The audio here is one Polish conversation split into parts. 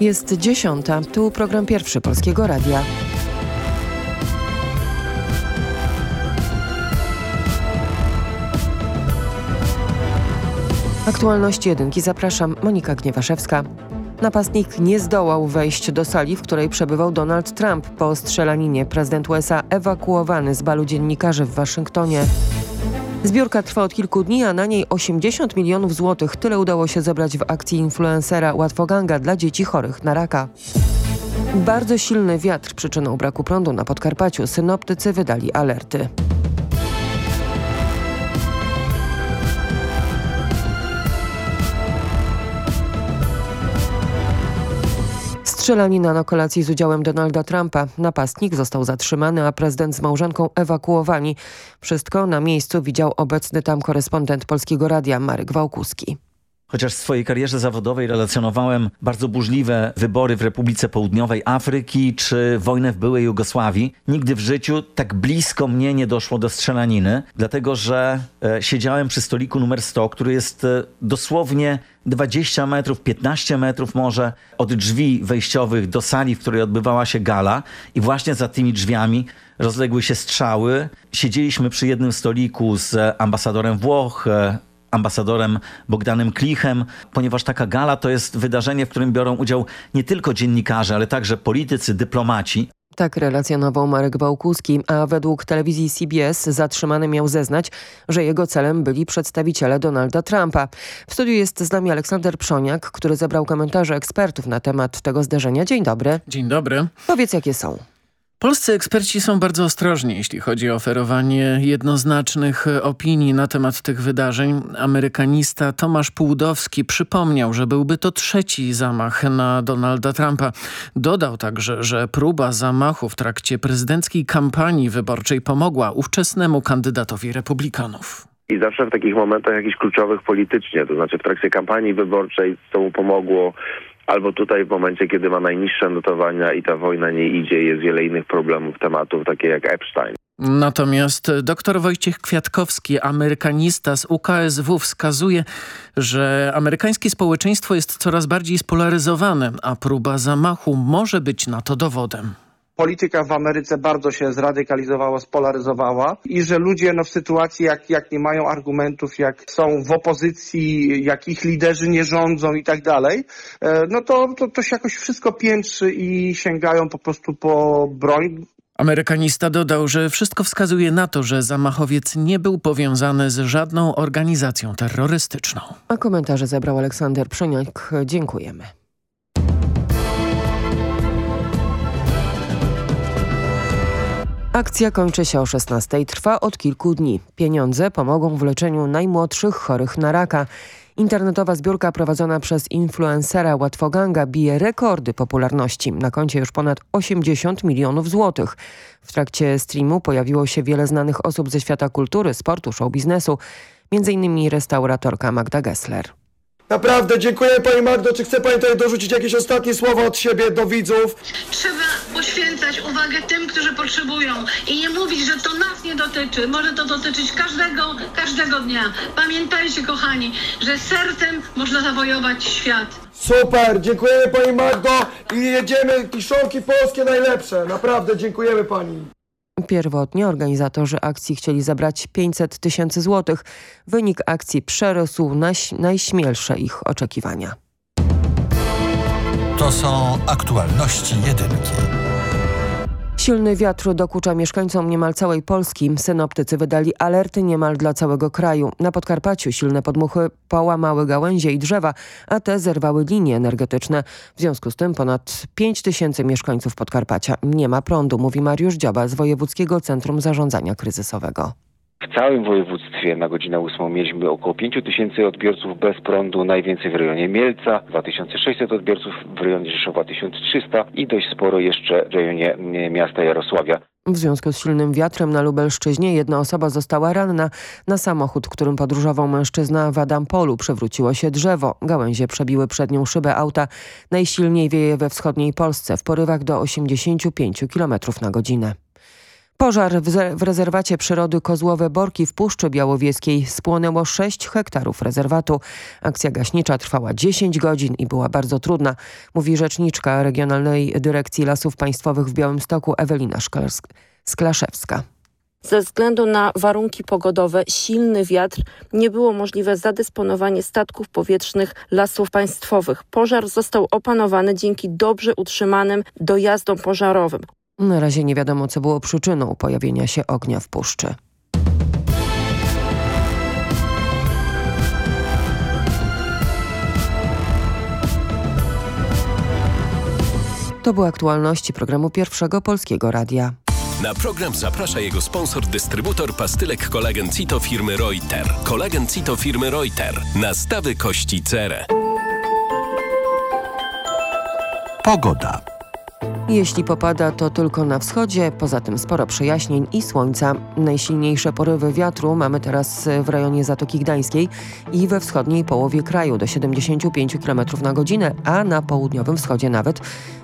Jest dziesiąta, tu program pierwszy Polskiego Radia. Aktualności jedynki zapraszam, Monika Gniewaszewska. Napastnik nie zdołał wejść do sali, w której przebywał Donald Trump po strzelaninie. Prezydent USA ewakuowany z balu dziennikarzy w Waszyngtonie. Zbiórka trwa od kilku dni, a na niej 80 milionów złotych. Tyle udało się zebrać w akcji influencera Łatwoganga dla dzieci chorych na raka. Bardzo silny wiatr przyczyną braku prądu na Podkarpaciu. Synoptycy wydali alerty. Strzelanina na kolacji z udziałem Donalda Trumpa. Napastnik został zatrzymany, a prezydent z małżonką ewakuowani. Wszystko na miejscu widział obecny tam korespondent Polskiego Radia Marek Wałkuski. Chociaż w swojej karierze zawodowej relacjonowałem bardzo burzliwe wybory w Republice Południowej Afryki czy wojnę w byłej Jugosławii, nigdy w życiu tak blisko mnie nie doszło do strzelaniny, dlatego że e, siedziałem przy stoliku numer 100, który jest e, dosłownie 20 metrów, 15 metrów może od drzwi wejściowych do sali, w której odbywała się gala i właśnie za tymi drzwiami rozległy się strzały. Siedzieliśmy przy jednym stoliku z ambasadorem Włoch, e, ambasadorem Bogdanem Klichem, ponieważ taka gala to jest wydarzenie, w którym biorą udział nie tylko dziennikarze, ale także politycy, dyplomaci. Tak relacjonował Marek Wałkuski, a według telewizji CBS zatrzymany miał zeznać, że jego celem byli przedstawiciele Donalda Trumpa. W studiu jest z nami Aleksander Przoniak, który zebrał komentarze ekspertów na temat tego zdarzenia. Dzień dobry. Dzień dobry. Powiedz jakie są. Polscy eksperci są bardzo ostrożni, jeśli chodzi o oferowanie jednoznacznych opinii na temat tych wydarzeń. Amerykanista Tomasz Pułdowski przypomniał, że byłby to trzeci zamach na Donalda Trumpa. Dodał także, że próba zamachu w trakcie prezydenckiej kampanii wyborczej pomogła ówczesnemu kandydatowi republikanów. I zawsze w takich momentach jakichś kluczowych politycznie, to znaczy w trakcie kampanii wyborczej, co mu pomogło albo tutaj w momencie, kiedy ma najniższe notowania i ta wojna nie idzie, jest wiele innych problemów, tematów, takie jak Epstein. Natomiast dr Wojciech Kwiatkowski, amerykanista z UKSW wskazuje, że amerykańskie społeczeństwo jest coraz bardziej spolaryzowane, a próba zamachu może być na to dowodem polityka w Ameryce bardzo się zradykalizowała, spolaryzowała i że ludzie no, w sytuacji, jak, jak nie mają argumentów, jak są w opozycji, jak ich liderzy nie rządzą i tak dalej, e, no to, to, to się jakoś wszystko piętrzy i sięgają po prostu po broń. Amerykanista dodał, że wszystko wskazuje na to, że zamachowiec nie był powiązany z żadną organizacją terrorystyczną. A komentarze zebrał Aleksander Przeniak. Dziękujemy. Akcja kończy się o 16. Trwa od kilku dni. Pieniądze pomogą w leczeniu najmłodszych chorych na raka. Internetowa zbiórka prowadzona przez influencera Łatwoganga bije rekordy popularności. Na koncie już ponad 80 milionów złotych. W trakcie streamu pojawiło się wiele znanych osób ze świata kultury, sportu, show biznesu, m.in. restauratorka Magda Gessler. Naprawdę dziękuję Pani Magdo. Czy chce Pani tutaj dorzucić jakieś ostatnie słowa od siebie do widzów? Trzeba poświęcać uwagę tym, którzy potrzebują i nie mówić, że to nas nie dotyczy. Może to dotyczyć każdego, każdego dnia. Pamiętajcie, kochani, że sercem można zawojować świat. Super, dziękujemy Pani Magdo i jedziemy kiszonki polskie najlepsze. Naprawdę dziękujemy Pani. Pierwotnie organizatorzy akcji chcieli zebrać 500 tysięcy złotych. Wynik akcji przerósł najśmielsze ich oczekiwania. To są aktualności jedynki. Silny wiatr dokucza mieszkańcom niemal całej Polski. Synoptycy wydali alerty niemal dla całego kraju. Na Podkarpaciu silne podmuchy połamały gałęzie i drzewa, a te zerwały linie energetyczne. W związku z tym ponad 5 tysięcy mieszkańców Podkarpacia nie ma prądu, mówi Mariusz Dzioba z Wojewódzkiego Centrum Zarządzania Kryzysowego. W całym województwie na godzinę 8 mieliśmy około 5 tysięcy odbiorców bez prądu, najwięcej w rejonie Mielca, 2600 odbiorców w rejonie Rzeszowa 1300 i dość sporo jeszcze w rejonie miasta Jarosławia. W związku z silnym wiatrem na Lubelszczyźnie jedna osoba została ranna. Na samochód, którym podróżował mężczyzna w Adampolu przewróciło się drzewo. Gałęzie przebiły przednią szybę auta. Najsilniej wieje we wschodniej Polsce w porywach do 85 km na godzinę. Pożar w, rezerwacie przyrody Kozłowe Borki w Puszczy Białowieskiej spłonęło 6 hektarów rezerwatu. Akcja gaśnicza trwała 10 godzin i była bardzo trudna, mówi rzeczniczka Regionalnej Dyrekcji Lasów Państwowych w Białymstoku Ewelina Sklaszewska. Ze względu na warunki pogodowe, silny wiatr, nie było możliwe zadysponowanie statków powietrznych lasów państwowych. Pożar został opanowany dzięki dobrze utrzymanym dojazdom pożarowym. Na razie nie wiadomo, co było przyczyną pojawienia się ognia w puszczy. To były aktualności programu Pierwszego Polskiego Radia. Na program zaprasza jego sponsor, dystrybutor pastylek kolagen Cito firmy Reuter. Kolagen Cito firmy Reuter. Nastawy kości cerę. Pogoda. Jeśli popada, to tylko na wschodzie, poza tym sporo przejaśnień i słońca. Najsilniejsze porywy wiatru mamy teraz w rejonie Zatoki Gdańskiej i we wschodniej połowie kraju do 75 km na godzinę, a na południowym wschodzie nawet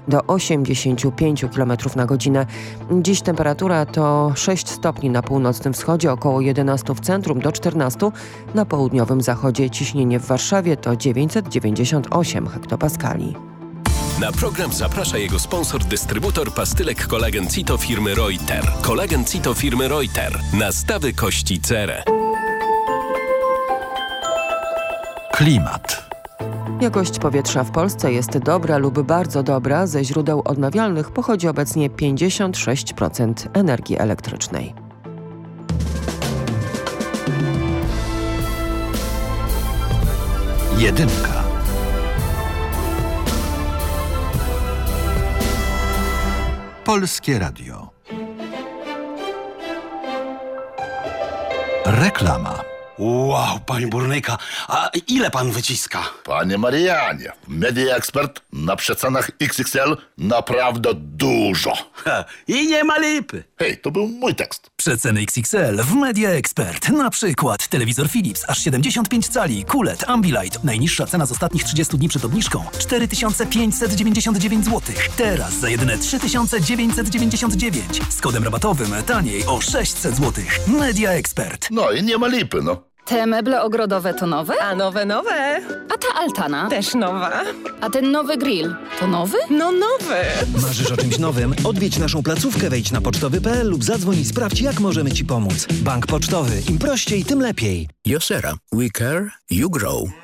do 85 km na godzinę. Dziś temperatura to 6 stopni na północnym wschodzie, około 11 w centrum do 14 na południowym zachodzie. Ciśnienie w Warszawie to 998 hektopaskali. Na program zaprasza jego sponsor, dystrybutor pastylek kolagen Cito firmy Reuter. Kolagen Cito firmy Reuter. Nastawy kości cerę. Klimat. Jakość powietrza w Polsce jest dobra lub bardzo dobra. Ze źródeł odnawialnych pochodzi obecnie 56% energii elektrycznej. Jedynka. Polskie Radio. Reklama. Wow, panie burnyka, a ile pan wyciska? Panie Marianie, Media Expert na przecenach XXL naprawdę dużo. Ha, I nie ma lipy. Hej, to był mój tekst. Przeceny XXL w Media Expert. Na przykład telewizor Philips aż 75 cali, QLED, Ambilight. Najniższa cena z ostatnich 30 dni przed obniżką 4599 zł. Teraz za jedyne 3999. Z kodem rabatowym taniej o 600 zł. Media Expert. No i nie ma lipy, no. Te meble ogrodowe to nowe? A nowe, nowe. A ta altana? Też nowa. A ten nowy grill to nowy? No nowy. Marzysz o czymś nowym? Odwiedź naszą placówkę, wejdź na pocztowy.pl lub zadzwoń i sprawdź, jak możemy Ci pomóc. Bank Pocztowy. Im prościej, tym lepiej. Josera. We care, you grow.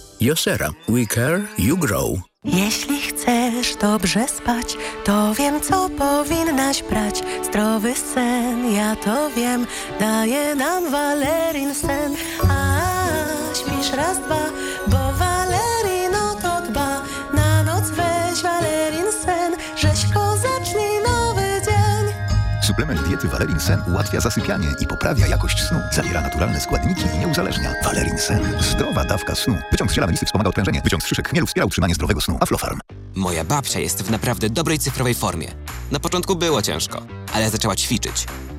Josera. We care, you grow. Jeśli chcesz dobrze spać, to wiem, co powinnaś brać. Zdrowy sen, ja to wiem, daje nam Valerin sen. A śpisz raz, dwa, Suplement diety Valerin Sen ułatwia zasypianie i poprawia jakość snu. Zawiera naturalne składniki i nie uzależnia. Valerin Sen. Zdrowa dawka snu. Wyciąg z ziela wspomaga odprężenie. Wyciąg z szyszek chmielu wspiera utrzymanie zdrowego snu. Aflofarm. Moja babcia jest w naprawdę dobrej cyfrowej formie. Na początku było ciężko, ale zaczęła ćwiczyć.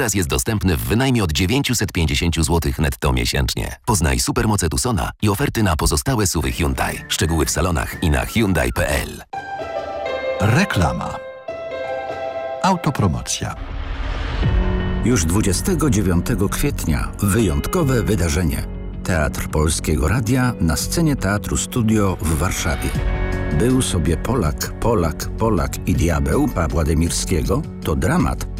Teraz jest dostępny w wynajmie od 950 zł netto miesięcznie. Poznaj supermoce Tucsona i oferty na pozostałe suwy Hyundai. Szczegóły w salonach i na Hyundai.pl. Reklama. Autopromocja. Już 29 kwietnia wyjątkowe wydarzenie. Teatr Polskiego Radia na scenie Teatru Studio w Warszawie. Był sobie Polak, Polak, Polak i diabeł Pawła Demirskiego to dramat,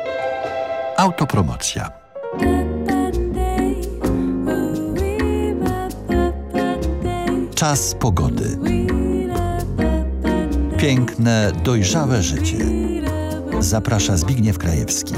Autopromocja. Czas pogody. Piękne, dojrzałe życie. Zaprasza Zbigniew Krajewski.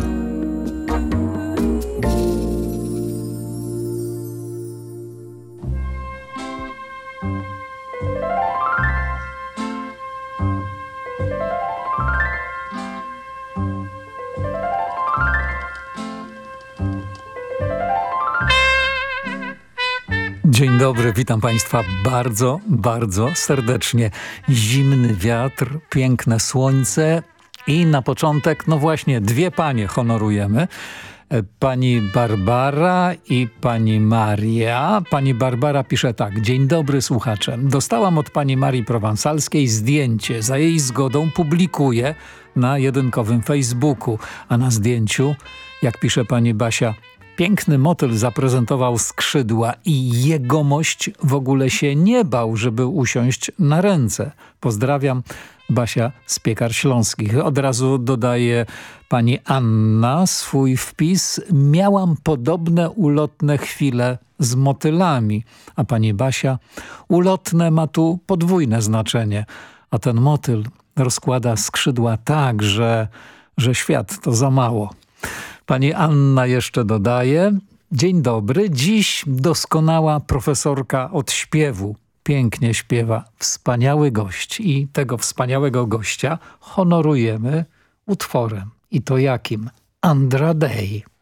Dzień dobry, witam Państwa bardzo, bardzo serdecznie. Zimny wiatr, piękne słońce i na początek, no właśnie, dwie panie honorujemy. Pani Barbara i pani Maria. Pani Barbara pisze tak. Dzień dobry słuchacze. Dostałam od pani Marii Prowansalskiej zdjęcie. Za jej zgodą publikuję na jedynkowym Facebooku. A na zdjęciu, jak pisze pani Basia, Piękny motyl zaprezentował skrzydła i jegomość w ogóle się nie bał, żeby usiąść na ręce. Pozdrawiam, Basia z Piekar Śląskich. Od razu dodaje pani Anna swój wpis. Miałam podobne ulotne chwile z motylami, a pani Basia ulotne ma tu podwójne znaczenie, a ten motyl rozkłada skrzydła tak, że, że świat to za mało. Pani Anna jeszcze dodaje. Dzień dobry. Dziś doskonała profesorka od śpiewu. Pięknie śpiewa. Wspaniały gość. I tego wspaniałego gościa honorujemy utworem. I to jakim? Andra Day.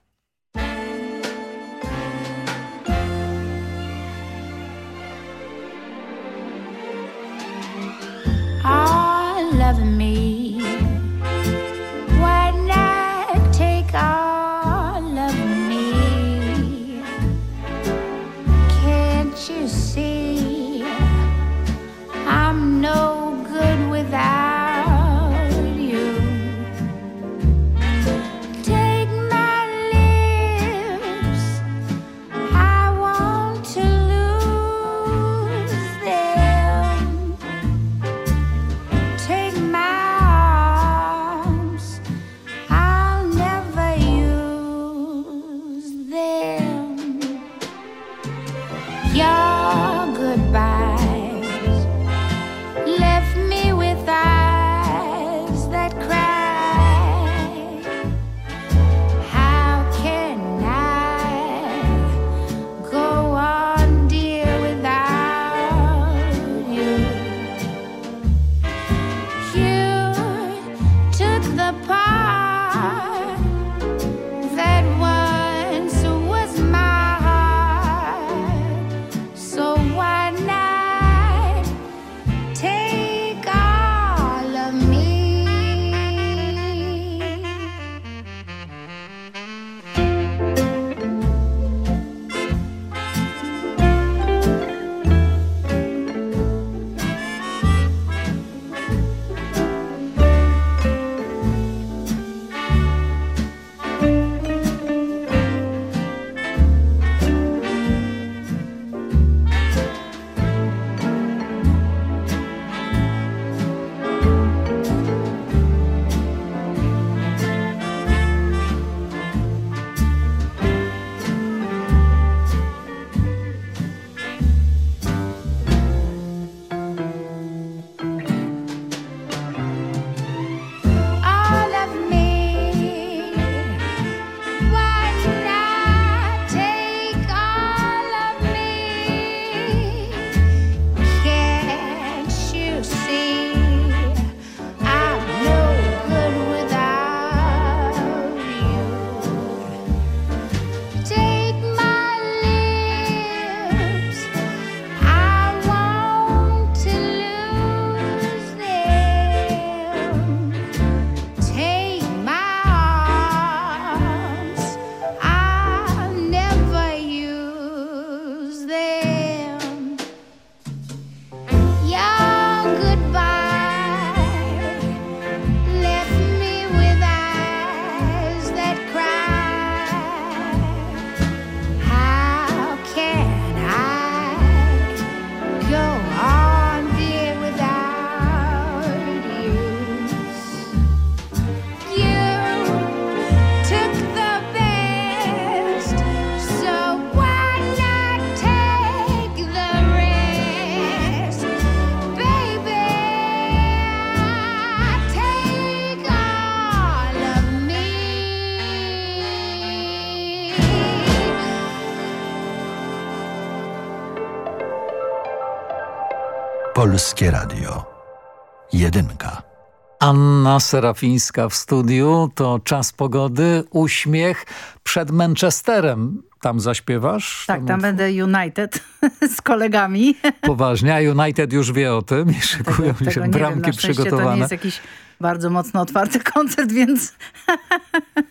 Anna Serafińska w studiu. To czas pogody, uśmiech przed Manchesterem. Tam zaśpiewasz? Tak, tam będę United z kolegami. Poważnie, a United już wie o tym i szykują tego, się tego bramki wiem, przygotowane. To nie jest jakiś bardzo mocno otwarty koncert, więc...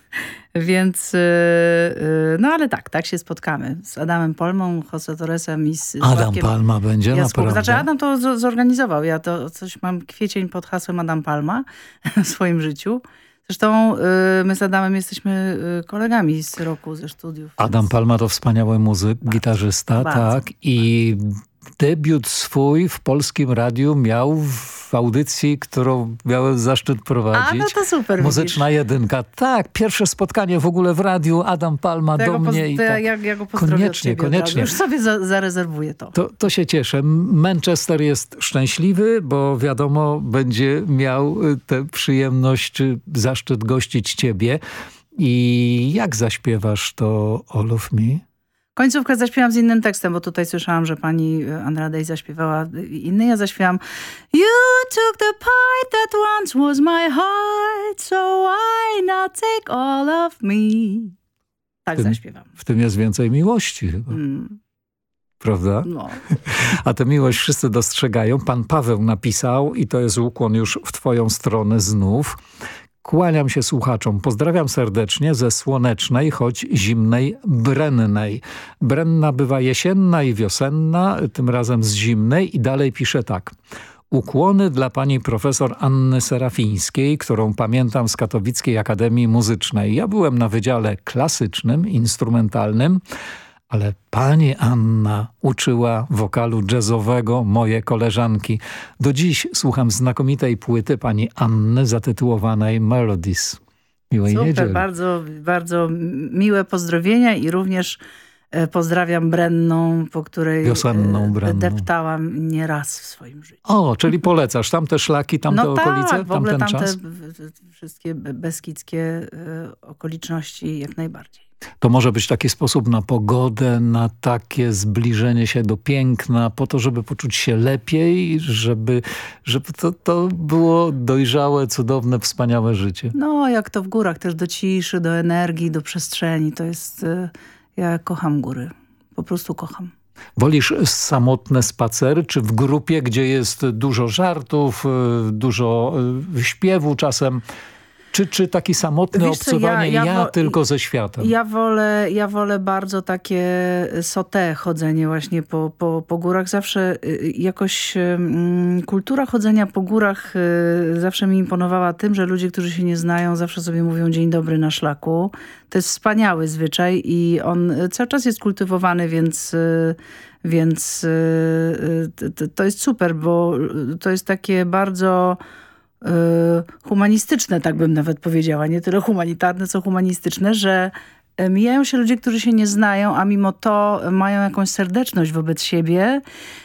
więc... Yy, no ale tak, tak się spotkamy. Z Adamem Polmą, Jose Torresem i z Adam Sławkiem Palma będzie Jaskół. naprawdę. Znaczy Adam to zorganizował. Ja to coś mam kwiecień pod hasłem Adam Palma w swoim życiu. Zresztą yy, my z Adamem jesteśmy kolegami z roku, ze studiów. Adam Palma to wspaniały muzyk, gitarzysta, bardzo. tak. I debiut swój w polskim radiu miał w audycji, którą miałem zaszczyt prowadzić. A, no to super, Muzyczna jedynka. Tak, pierwsze spotkanie w ogóle w radiu, Adam Palma To ja do poz- mnie. i ja, tak. ja, ja go Koniecznie, koniecznie. Już sobie za, zarezerwuję to. To, to się cieszę. Manchester jest szczęśliwy, bo wiadomo, będzie miał y, tę przyjemność, y, zaszczyt gościć ciebie. I jak zaśpiewasz to All of Me? Końcówkę zaśpiewam z innym tekstem, bo tutaj słyszałam, że pani e, Andrade zaśpiewała inny. Ja zaśpiewam You took the part that once was my heart, so why not take all of me? Tak W tym, zaśpiewam. w tym jest więcej miłości chyba. Mm, Prawda? no. A tę miłość wszyscy dostrzegają. Pan Paweł napisał i to jest ukłon już w twoją stronę znów. Kłaniam się słuchaczom. Pozdrawiam serdecznie ze słonecznej, choć zimnej Brennej. Brenna bywa jesienna i wiosenna, tym razem z zimnej i dalej pisze tak. Ukłony dla pani profesor Anny Serafińskiej, którą pamiętam z Katowickiej Akademii Muzycznej. Ja byłem na wydziale klasycznym, instrumentalnym, ale pani Anna uczyła wokalu jazzowego moje koleżanki. Do dziś słucham znakomitej płyty pani Anny zatytułowanej Melodies. Miłej Super, niedzieli. bardzo, bardzo miłe pozdrowienia i również e, pozdrawiam Brenną, po której Wiosenną e, Brenną. deptałam nieraz w swoim życiu. O, czyli polecasz tamte szlaki, tamte no okolice, tak, w ogóle tamten tamte czas? wszystkie be- beskidzkie e, okoliczności jak najbardziej. To może być taki sposób na pogodę, na takie zbliżenie się do piękna, po to, żeby poczuć się lepiej, żeby, żeby to, to było dojrzałe, cudowne, wspaniałe życie. No, jak to w górach, też do ciszy, do energii, do przestrzeni. To jest... e, Ja kocham góry. Po prostu kocham. Wolisz samotne spacery, czy w grupie, gdzie jest dużo żartów, y, dużo y, śpiewu czasem, czy, czy taki samotne Wiesz co, obcowanie ja- ja, ja tylko ze światem? Ja wolę, ja wolę bardzo takie sote chodzenie właśnie po, po, po górach. Zawsze y, jakoś y, mm, kultura chodzenia po górach y, zawsze mi imponowała tym, że ludzie, którzy się nie znają, zawsze sobie mówią dzień dobry na szlaku. To jest wspaniały zwyczaj i on cały czas jest kultywowany, więc... y, Więc y, to jest super, bo to jest takie bardzo humanistyczne, tak bym nawet powiedziała. Nie tyle humanitarne, co humanistyczne, że y, mijają się ludzie, którzy się nie znają, a mimo to mają jakąś serdeczność wobec siebie,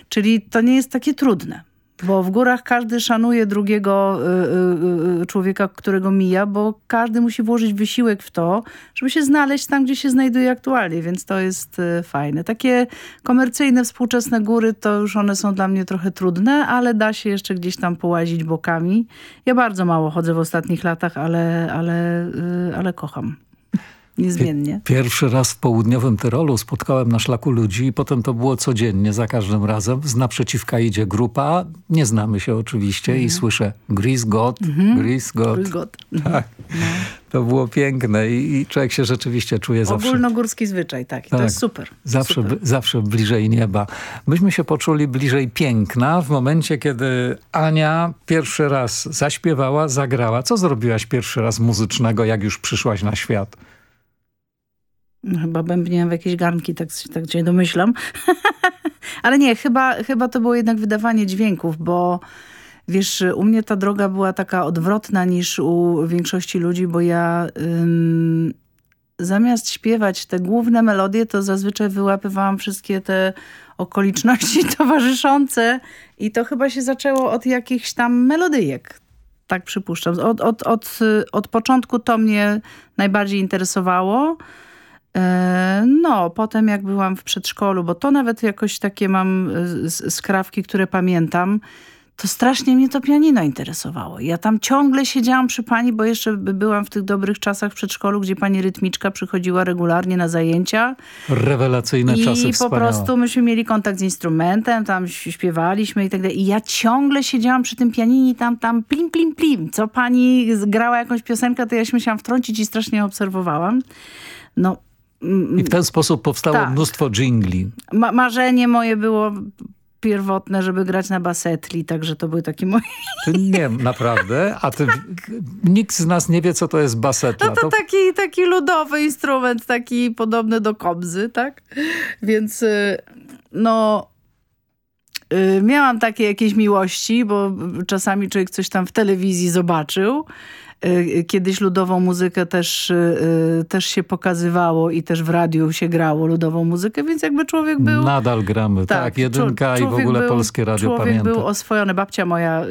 czyli to nie jest takie trudne. Bo w górach każdy szanuje drugiego y, y, y, człowieka, którego mija, bo każdy musi włożyć wysiłek w to, żeby się znaleźć tam, gdzie się znajduje aktualnie, więc to jest y, fajne. Takie komercyjne, współczesne góry, to już one są dla mnie trochę trudne, ale da się jeszcze gdzieś tam połazić bokami. Ja bardzo mało chodzę w ostatnich latach, ale, ale, y, ale kocham. Niezmiennie. Pierwszy raz w południowym Tyrolu spotkałem na szlaku ludzi i potem to było codziennie, za każdym razem. Z naprzeciwka idzie grupa, nie znamy się oczywiście i słyszę Gris God, Gris God. Mhm. Gris God. Tak, to było piękne i, i człowiek się rzeczywiście czuje zawsze... Ogólnogórski zwyczaj, tak. I to Tak. jest super. Zawsze, super. zawsze bliżej nieba. Myśmy się poczuli bliżej piękna w momencie, kiedy Ania pierwszy raz zaśpiewała, zagrała. Co zrobiłaś pierwszy raz muzycznego, jak już przyszłaś na świat? No, Chyba bębniłem w jakieś garnki, tak, tak się domyślam. Ale nie, chyba, chyba to było jednak wydawanie dźwięków, bo wiesz, u mnie ta droga była taka odwrotna niż u większości ludzi, bo ja ym, zamiast śpiewać te główne melodie, to zazwyczaj wyłapywałam wszystkie te okoliczności towarzyszące i to chyba się zaczęło od jakichś tam melodyjek. Tak przypuszczam. Od, od, od, od początku to mnie najbardziej interesowało. E, No, potem jak byłam w przedszkolu, bo to nawet jakoś takie mam e, skrawki, które pamiętam, to strasznie mnie to pianino interesowało. Ja tam ciągle siedziałam przy pani, bo jeszcze by- byłam w tych dobrych czasach w przedszkolu, gdzie pani rytmiczka przychodziła regularnie na zajęcia. Rewelacyjne czasy I po prostu myśmy mieli kontakt z instrumentem, tam śpiewaliśmy i tak dalej. I ja ciągle siedziałam przy tym pianinie i tam, tam plim, plim, plim. Co pani grała jakąś piosenkę, to ja się musiałam wtrącić i strasznie obserwowałam. No, I w ten sposób powstało Tak. mnóstwo dżingli. ma marzenie moje było pierwotne, żeby grać na basetli, także to były takie moje... Nie, naprawdę. A ty, nikt z nas nie wie, co to jest basetla. No to taki, taki ludowy instrument, taki podobny do kobzy, tak? Więc y, no... y, Miałam takie jakieś miłości, bo czasami człowiek coś tam w telewizji zobaczył. Y, Kiedyś ludową muzykę też, y, y, też się pokazywało i też w radiu się grało ludową muzykę, więc jakby człowiek był... Nadal gramy, tak. jedynka i w człowiek ogóle był- Polskie Radio Człowiek pamięta. był oswojony. Babcia moja,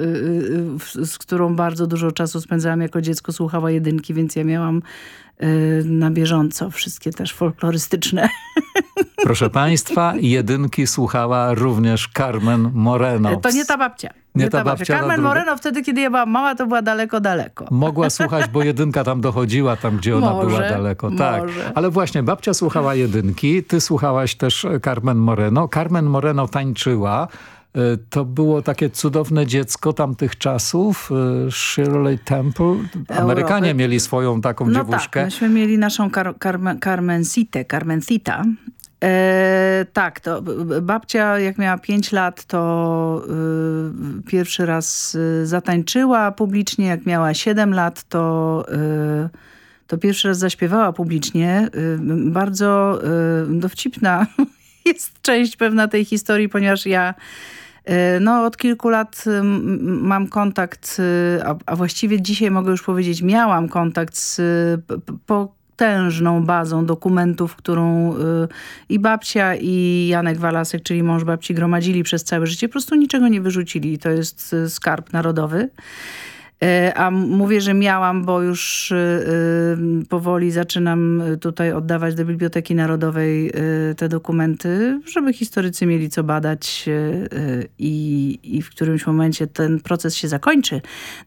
z którą bardzo dużo czasu spędzałam jako dziecko, słuchała jedynki, więc ja miałam na bieżąco wszystkie też folklorystyczne. Proszę państwa, jedynki słuchała również Carmen Moreno. To nie ta babcia. Nie ta babcia, ta Carmen druga. Moreno wtedy, kiedy ja byłam mała, to była daleko, daleko. Mogła słuchać, bo jedynka tam dochodziła, tam gdzie ona Może, była daleko. Tak. może. Ale właśnie babcia słuchała jedynki, ty słuchałaś też Carmen Moreno. Carmen Moreno tańczyła. Y, To było takie cudowne dziecko tamtych czasów, y, Shirley Temple. Amerykanie Europy. mieli swoją taką No dziewuszkę. tak, myśmy mieli naszą Car Carmen, Carmencitę, Carmencita. E, tak, to babcia jak miała 5 lat, to y, pierwszy raz y, zatańczyła publicznie. Jak miała 7 lat, to, y, to pierwszy raz zaśpiewała publicznie. Y, bardzo y, dowcipna jest część pewna tej historii, ponieważ ja No, od kilku lat mam kontakt, a, a właściwie dzisiaj mogę już powiedzieć, miałam kontakt z y, p- p- potężną bazą dokumentów, którą y, i babcia, i Janek Walasek, czyli mąż babci, gromadzili przez całe życie. Po prostu niczego nie wyrzucili. To jest y, skarb narodowy. E, A mówię, że miałam, bo już y, y, powoli zaczynam tutaj oddawać do Biblioteki Narodowej te dokumenty, żeby historycy mieli co badać i, i w którymś momencie ten proces się zakończy.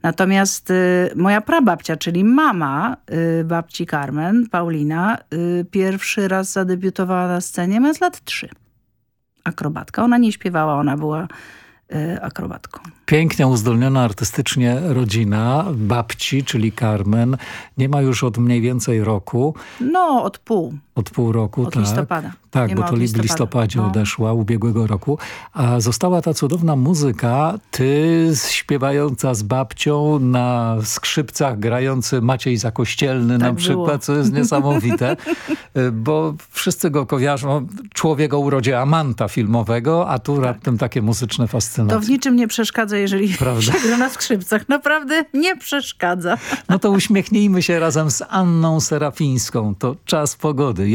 Natomiast moja prababcia, czyli mama babci Carmen, Paulina, pierwszy raz zadebiutowała na scenie mając lat trzy. Akrobatka. Ona nie śpiewała, ona była akrobatką. Pięknie uzdolniona artystycznie rodzina babci, czyli Carmen, nie ma już od mniej więcej roku, No, od pół. Od pół roku. Od tak. listopada. Tak, Nie bo to w listopada. listopadzie No. odeszła ubiegłego roku. A została ta cudowna muzyka, ty śpiewająca z babcią na skrzypcach, grający Maciej Zakościelny na Tak przykład, było. co jest niesamowite, y, bo wszyscy go kojarzą, człowiek o urodzie Amanta filmowego, a tu raptem takie muzyczne To fascynacje. w niczym nie przeszkadza, jeżeli Prawda. gra na skrzypcach. Naprawdę nie przeszkadza. No to uśmiechnijmy się razem z Anną Serafińską. To Czas Pogody,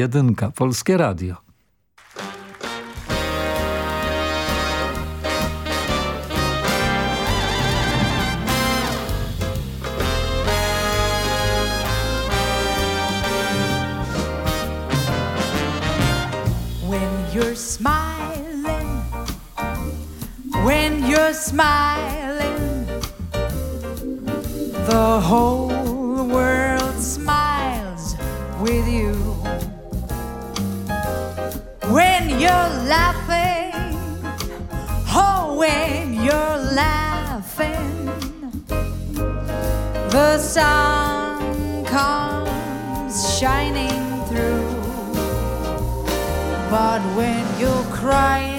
When you're smiling, when you're smiling, the whole laughing, oh, when you're laughing, the sun comes shining through. But when you're crying,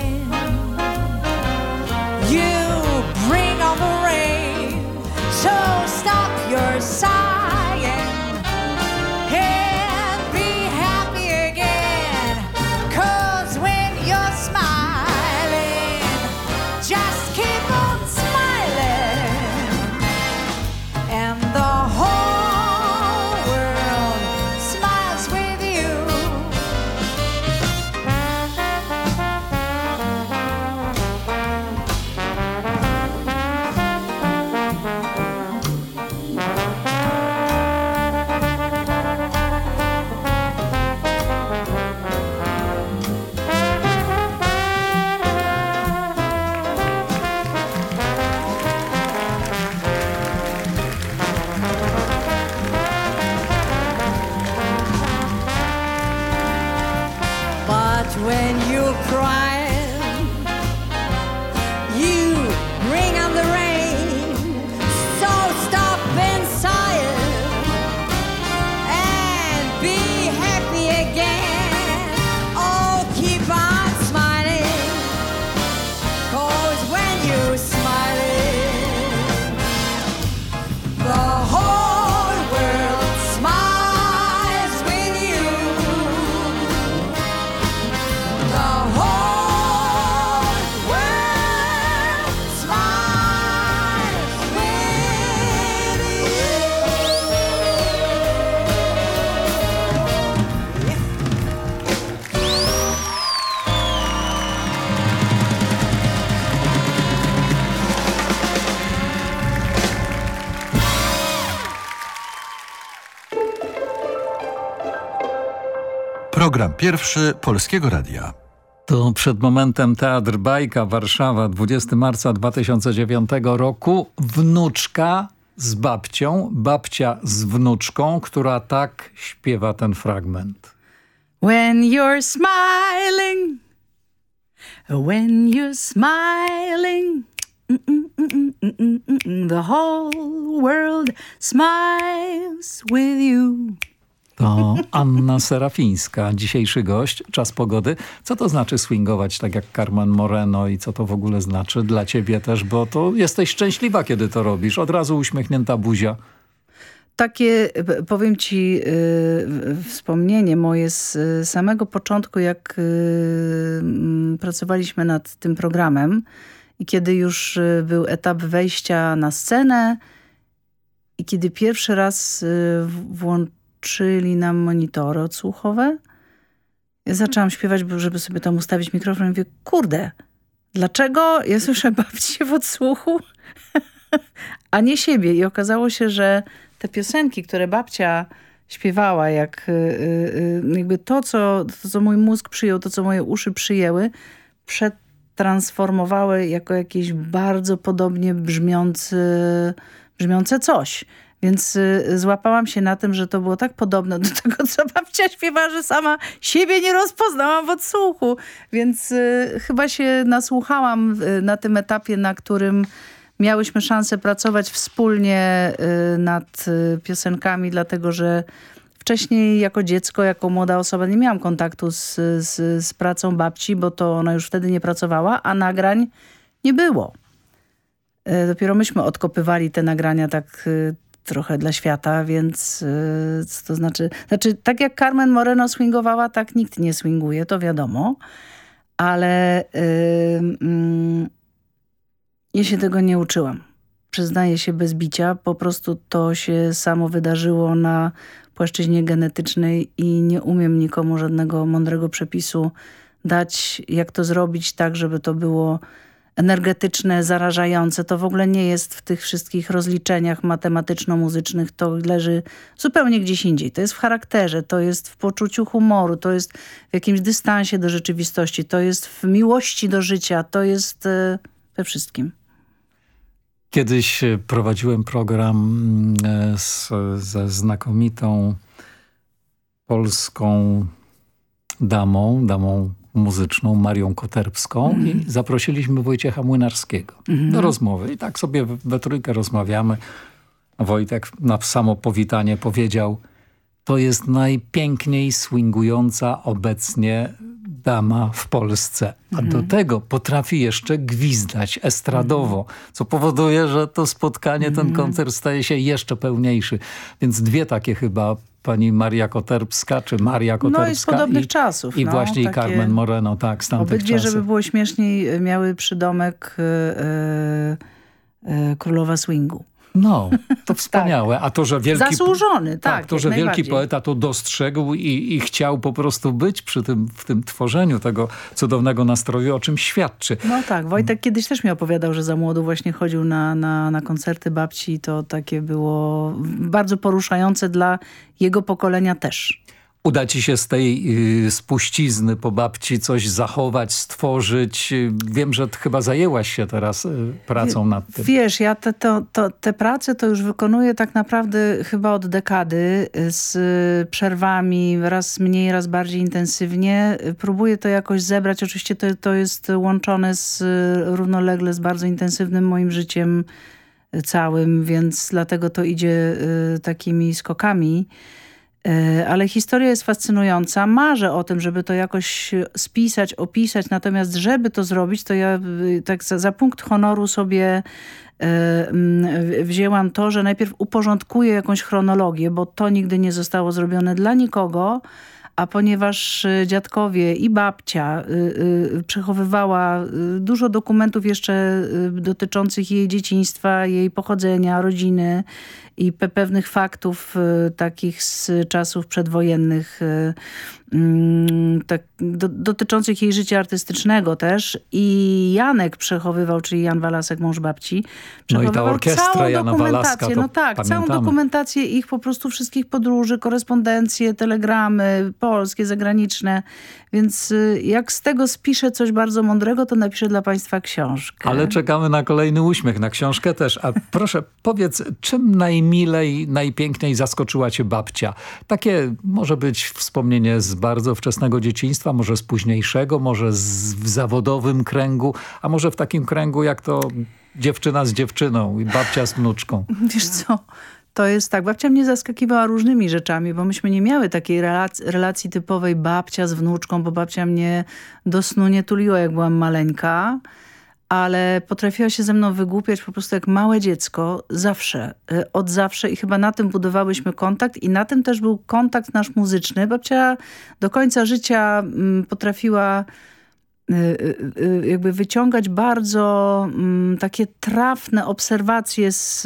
when you're crying. Pierwszy Polskiego Radia. To przed momentem Teatr Bajka Warszawa 20 marca 2009 roku. Wnuczka z babcią, babcia z wnuczką, która tak śpiewa ten fragment. When you're smiling, when you're smiling, mm, mm, mm, mm, mm, mm, mm, the whole world smiles with you. To Anna Serafińska, dzisiejszy gość, czas pogody. Co to znaczy swingować tak jak Carmen Moreno i co to w ogóle znaczy dla ciebie też, bo to jesteś szczęśliwa, kiedy to robisz. Od razu uśmiechnięta buzia. Takie, powiem ci, y, wspomnienie moje z y, samego początku, jak y, mm, pracowaliśmy nad tym programem i kiedy już y, był etap wejścia na scenę i kiedy pierwszy raz y, w- włączyli nam monitory odsłuchowe, ja zaczęłam śpiewać, żeby sobie tam ustawić mikrofon i mówię, kurde, dlaczego ja słyszę babcię w odsłuchu, a nie siebie? I okazało się, że te piosenki, które babcia śpiewała, jak y, y, y, jakby to co, to, co mój mózg przyjął, to, co moje uszy przyjęły, przetransformowały jako jakieś bardzo podobnie brzmiący, brzmiące coś. Więc y, złapałam się na tym, że to było tak podobne do tego, co babcia śpiewa, że sama siebie nie rozpoznałam w odsłuchu. Więc y, chyba się nasłuchałam y, na tym etapie, na którym miałyśmy szansę pracować wspólnie nad piosenkami, dlatego że wcześniej jako dziecko, jako młoda osoba nie miałam kontaktu z, z, z pracą babci, bo to ona już wtedy nie pracowała, a nagrań nie było. Dopiero myśmy odkopywali te nagrania tak trochę dla świata, więc y, co to znaczy... Znaczy, tak jak Carmen Moreno swingowała, tak nikt nie swinguje, to wiadomo. Ale y, mm, ja się tego nie uczyłam. Przyznaję się bez bicia. Po prostu to się samo wydarzyło na płaszczyźnie genetycznej i nie umiem nikomu żadnego mądrego przepisu dać, jak to zrobić tak, żeby to było energetyczne, zarażające. To w ogóle nie jest w tych wszystkich rozliczeniach matematyczno-muzycznych. To leży zupełnie gdzieś indziej. To jest w charakterze, to jest w poczuciu humoru, to jest w jakimś dystansie do rzeczywistości, to jest w miłości do życia, to jest e, we wszystkim. Kiedyś e, prowadziłem program mm, e, z, ze znakomitą polską damą, damą muzyczną, Marią Koterbską Mhm. i zaprosiliśmy Wojciecha Młynarskiego Mhm. do rozmowy. I tak sobie we- trójkę rozmawiamy. Wojtek na samo powitanie powiedział to jest najpiękniej swingująca obecnie dama w Polsce. A do Mhm. tego potrafi jeszcze gwizdać estradowo, co powoduje, że to spotkanie, ten Mhm. koncert staje się jeszcze pełniejszy. Więc dwie takie chyba pani Maria Koterbska, czy Maria Koterbska. No i z podobnych czasów, I no, właśnie i takie- Carmen Moreno, tak, z tamtych Obydwie, czasów. żeby było śmieszniej, miały przydomek e, królowa swingu. No, to wspaniałe. A to, że wielki... Zasłużony, tak, Tak, to, że wielki poeta to dostrzegł i, i chciał po prostu być przy tym, w tym tworzeniu tego cudownego nastroju, o czym świadczy. No tak, Wojtek kiedyś też mi opowiadał, że za młodu właśnie chodził na, na, na koncerty babci. To takie było bardzo poruszające dla jego pokolenia też. Uda ci się z tej y, spuścizny po babci coś zachować, stworzyć? Wiem, że chyba zajęłaś się teraz y, pracą nad tym. Wiesz, ja te, to, to, te prace to już wykonuję tak naprawdę chyba od dekady z y, przerwami, raz mniej, raz bardziej intensywnie. Próbuję to jakoś zebrać. Oczywiście to, to jest łączone z, y, równolegle z bardzo intensywnym moim życiem y, całym, więc dlatego to idzie y, takimi skokami. E, Ale historia jest fascynująca. Marzę o tym, żeby to jakoś spisać, opisać. Natomiast żeby to zrobić, to ja y, tak za, za punkt honoru sobie e, wzięłam to, że najpierw uporządkuję jakąś chronologię, bo to nigdy nie zostało zrobione dla nikogo. A ponieważ y, dziadkowie i babcia y, przechowywała dużo dokumentów jeszcze dotyczących jej dzieciństwa, jej pochodzenia, rodziny i pe pewnych faktów y, takich z czasów przedwojennych, y, mm, tak, do, dotyczących jej życia artystycznego też. I Janek przechowywał, czyli Jan Walasek, mąż babci, No i ta przechowywał orkiestra całą Jana dokumentację. Walaska, no tak, całą pamiętamy. dokumentację ich po prostu wszystkich podróży, korespondencje, telegramy, polskie, zagraniczne. Więc y, jak z tego spiszę coś bardzo mądrego, to napiszę dla państwa książkę. Ale czekamy na kolejny uśmiech, na książkę też. A proszę, powiedz, czym najmilej, najpiękniej zaskoczyła cię babcia? Takie może być wspomnienie z bardzo wczesnego dzieciństwa, może z późniejszego, może z, w zawodowym kręgu, a może w takim kręgu jak to dziewczyna z dziewczyną i babcia z wnuczką. Wiesz co, to jest tak, babcia mnie zaskakiwała różnymi rzeczami, bo myśmy nie miały takiej relacji, relacji typowej babcia z wnuczką, bo babcia mnie do snu nie tuliła, jak byłam maleńka, ale potrafiła się ze mną wygłupiać po prostu jak małe dziecko, zawsze, y, od zawsze i chyba na tym budowałyśmy kontakt i na tym też był kontakt nasz muzyczny. Babcia do końca życia mm, potrafiła y, y, jakby wyciągać bardzo mm, takie trafne obserwacje z,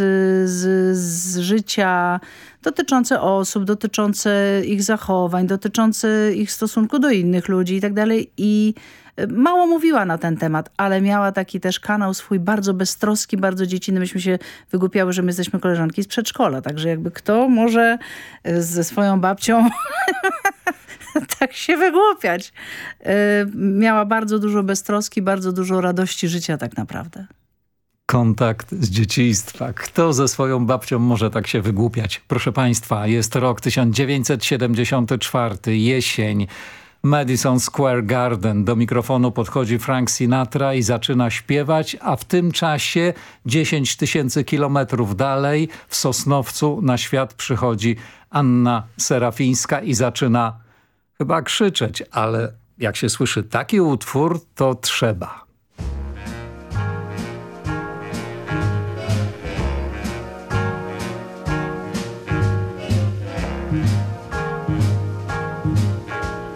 z, z życia dotyczące osób, dotyczące ich zachowań, dotyczące ich stosunku do innych ludzi i tak dalej. I y, mało mówiła na ten temat, ale miała taki też kanał swój bardzo beztroski, bardzo dziecinny. Myśmy się wygłupiały, że my jesteśmy koleżanki z przedszkola, także jakby kto może y, ze swoją babcią tak się wygłupiać. Y, Miała bardzo dużo beztroski, bardzo dużo radości życia tak naprawdę. Kontakt z dzieciństwa. Kto ze swoją babcią może tak się wygłupiać? Proszę Państwa, jest rok 1974, jesień. Madison Square Garden. Do mikrofonu podchodzi Frank Sinatra i zaczyna śpiewać, a w tym czasie 10 tysięcy kilometrów dalej w Sosnowcu na świat przychodzi Anna Serafińska i zaczyna chyba krzyczeć, ale jak się słyszy taki utwór, to trzeba.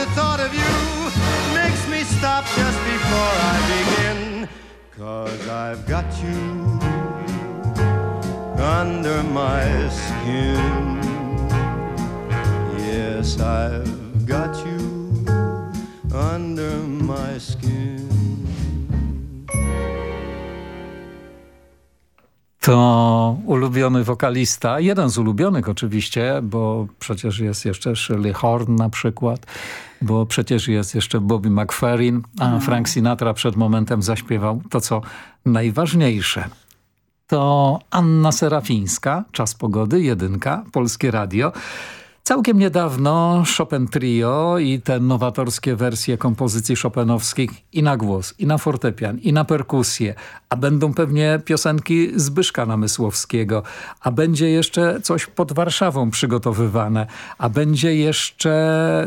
The thought of you makes me stop just before I begin. Cause I've got you under my skin. Yes, I've got you under my skin. To ulubiony wokalista, jeden z ulubionych oczywiście, bo przecież jest jeszcze Shirley Horn na przykład, bo przecież jest jeszcze Bobby McFerrin, a Frank Sinatra przed momentem zaśpiewał to, co najważniejsze. To Anna Serafińska, Czas Pogody, Jedynka, Polskie Radio. Całkiem niedawno Chopin Trio i te nowatorskie wersje kompozycji chopinowskich i na głos, i na fortepian, i na perkusję, a będą pewnie piosenki Zbyszka Namysłowskiego, a będzie jeszcze coś pod Warszawą przygotowywane, a będzie jeszcze,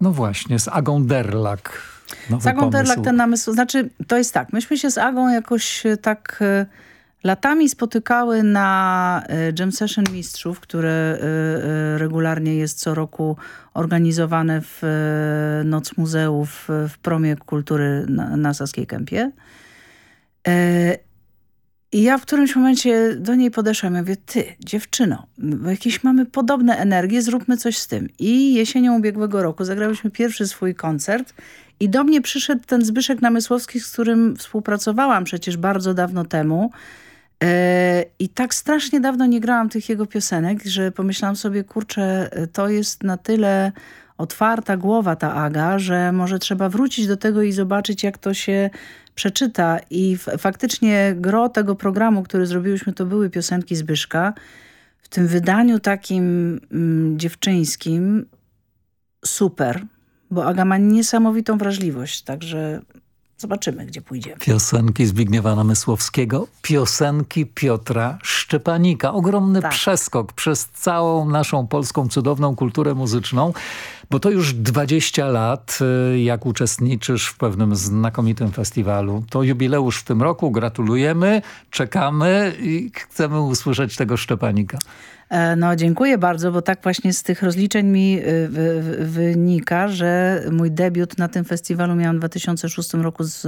no właśnie, z Agą Derlak. Nowy Z Agą pomysł. Derlak ten namysł, znaczy to jest tak, myśmy się z Agą jakoś e, tak e, latami spotykały na e, jam session mistrzów, które e, e, regularnie jest co roku organizowane w e, Noc Muzeów e, w Promie Kultury na, Saskiej Kępie. E, I ja w którymś momencie do niej podeszłam i mówię, ty dziewczyno, jakieś mamy podobne energie, zróbmy coś z tym. I jesienią ubiegłego roku zagrałyśmy pierwszy swój koncert i do mnie przyszedł ten Zbyszek Namysłowski, z którym współpracowałam przecież bardzo dawno temu. E, I tak strasznie dawno nie grałam tych jego piosenek, że pomyślałam sobie, kurczę, to jest na tyle otwarta głowa ta Aga, że może trzeba wrócić do tego i zobaczyć, jak to się przeczyta. I faktycznie gro tego programu, który zrobiłyśmy, to były piosenki Zbyszka. W tym wydaniu takim mm, dziewczyńskim super, bo Aga ma niesamowitą wrażliwość, także zobaczymy, gdzie pójdziemy. Piosenki Zbigniewa Namysłowskiego, piosenki Piotra Szczepanika. Ogromny przeskok przez całą naszą polską cudowną kulturę muzyczną, bo to już 20 lat, y, jak uczestniczysz w pewnym znakomitym festiwalu. To jubileusz w tym roku, gratulujemy, czekamy i chcemy usłyszeć tego Szczepanika. E, No dziękuję bardzo, bo tak właśnie z tych rozliczeń mi y, wy- wy- wynika, że mój debiut na tym festiwalu miałam w 2006 roku z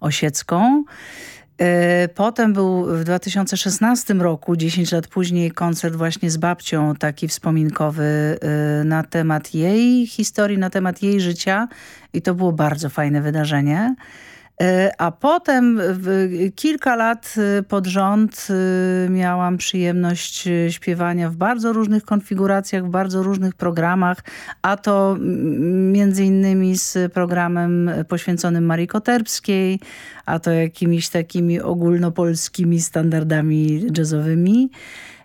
Osiecką. E, Potem był w 2016 roku, 10 lat później, koncert właśnie z babcią, taki wspominkowy y, na temat jej historii, na temat jej życia i to było bardzo fajne wydarzenie. E, A potem kilka lat y, pod rząd y, miałam przyjemność śpiewania w bardzo różnych konfiguracjach, w bardzo różnych programach, a to między innymi z programem poświęconym Marii Koterbskiej, a to jakimiś takimi ogólnopolskimi standardami jazzowymi.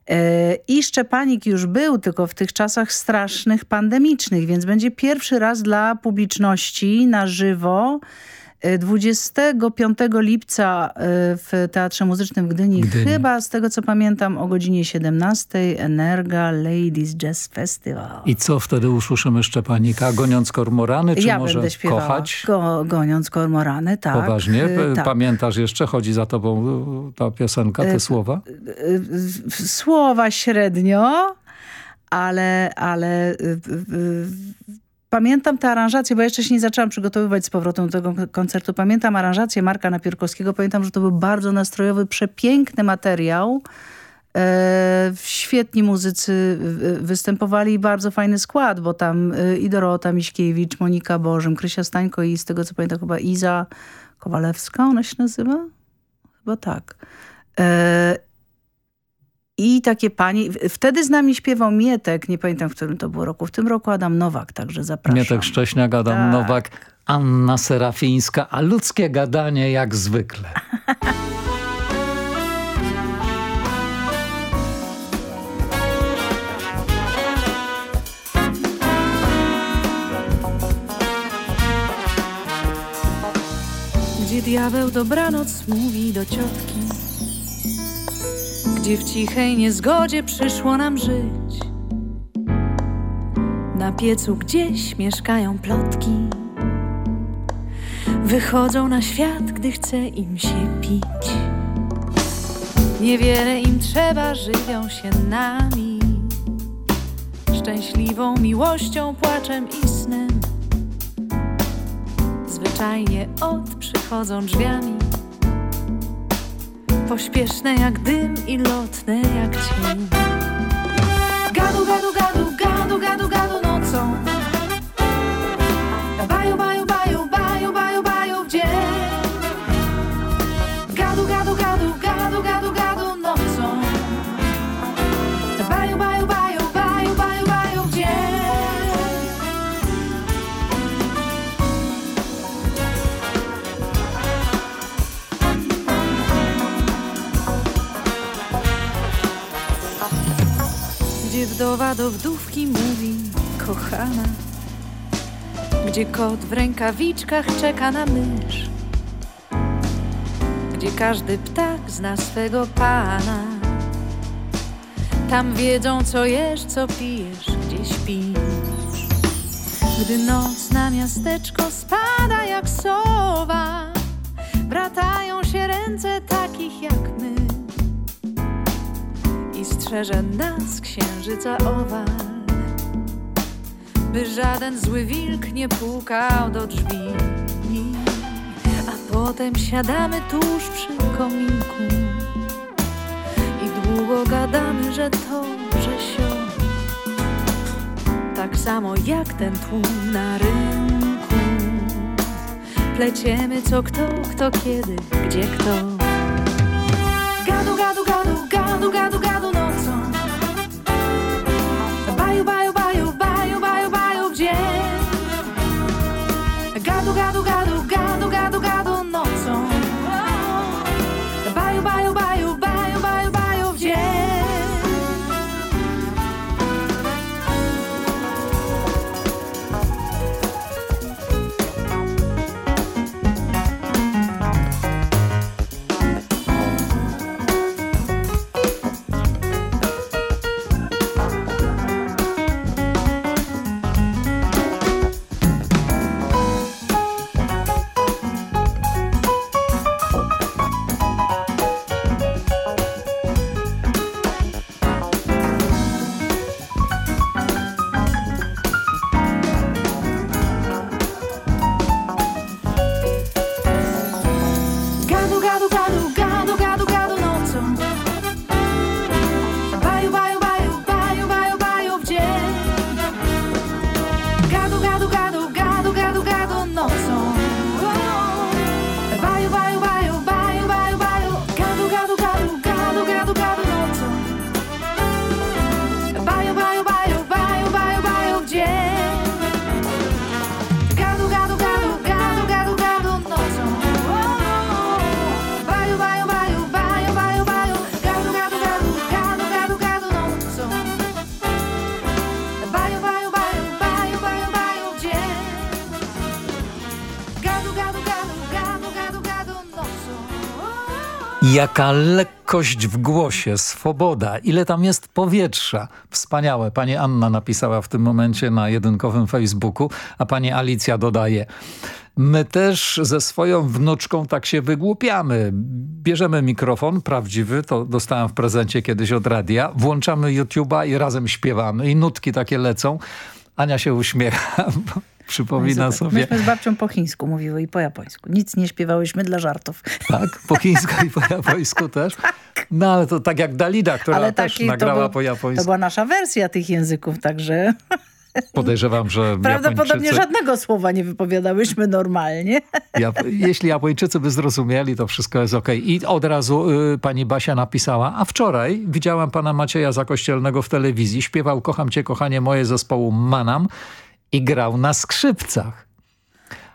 E, I Szczepanik już był, tylko w tych czasach strasznych, pandemicznych, więc będzie pierwszy raz dla publiczności na żywo e, 25 lipca e, w Teatrze Muzycznym w Gdyni, Gdyni. chyba z tego co pamiętam o godzinie 17 Energa Ladies Jazz Festival. I co wtedy usłyszymy Szczepanika? Goniąc kormorany, czy ja może będę śpiewała kochać? Go, goniąc kormorany, tak. Poważnie? E, tak. Pamiętasz jeszcze? Chodzi za tobą y, ta piosenka, te słowa? y, y, słowa średnio, ale, ale y, y, y, pamiętam tę aranżację, bo jeszcze się nie zaczęłam przygotowywać z powrotem do tego koncertu. Pamiętam aranżację Marka Napierkowskiego. Pamiętam, że to był bardzo nastrojowy, przepiękny materiał. E, świetni muzycy występowali i bardzo fajny skład, bo tam y, i Dorota Miśkiewicz, Monika Bożym, Krysia Stańko i z tego co pamiętam chyba Iza Kowalewska ona się nazywa? Chyba tak. E, i takie pani, wtedy z nami śpiewał Mietek, nie pamiętam w którym to było roku, w tym roku Adam Nowak, także zapraszam. Mietek Szcześniak, Adam tak. Nowak, Anna Serafińska, a ludzkie gadanie jak zwykle. Gdzie diabeł dobranoc mówi do ciotki gdzie w cichej niezgodzie przyszło nam żyć. Na piecu gdzieś mieszkają plotki, wychodzą na świat, gdy chce im się pić. Niewiele im trzeba, żywią się nami, szczęśliwą miłością, płaczem i snem. Zwyczajnie od przychodzą drzwiami Pośpieszne jak dym i lotne jak cień. Gadu, gadu, gadu, gadu, gadu, gadu wdowa do wdówki mówi kochana Gdzie kot w rękawiczkach czeka na mysz Gdzie każdy ptak zna swego pana. Tam wiedzą co jesz, co pijesz, gdzie śpisz. Gdy noc na miasteczko spada jak sowa Bratają się ręce takich jak my strzeże nas księżyca owal, by żaden zły wilk nie pukał do drzwi. A potem siadamy tuż przy kominku i długo gadamy, że to, że sio. Tak samo jak ten tłum na rynku. Pleciemy co kto, kto kiedy, gdzie kto. Jaka lekkość w głosie, swoboda, ile tam jest powietrza. Wspaniałe. Pani Anna napisała w tym momencie na jedynkowym Facebooku, a pani Alicja dodaje My też ze swoją wnuczką tak się wygłupiamy. Bierzemy mikrofon prawdziwy, to dostałem w prezencie kiedyś od radia, włączamy YouTube'a i razem śpiewamy i nutki takie lecą. Ania się uśmiecha, przypomina No sobie... Myśmy z babcią po chińsku mówiły i po japońsku. Nic nie śpiewałyśmy dla żartów. Tak, po chińsku i po japońsku też. No ale to tak jak Dalida, która też to nagrała był- po To japońsku. była nasza wersja tych języków, także Podejrzewam, że prawdopodobnie Japończycy, żadnego słowa nie wypowiadałyśmy normalnie. Jap jeśli Japończycy by zrozumieli, to wszystko jest okej. I od razu y, pani Basia napisała, a wczoraj widziałam pana Macieja Zakościelnego w telewizji, śpiewał Kocham cię, kochanie moje zespołu Manam i grał na skrzypcach.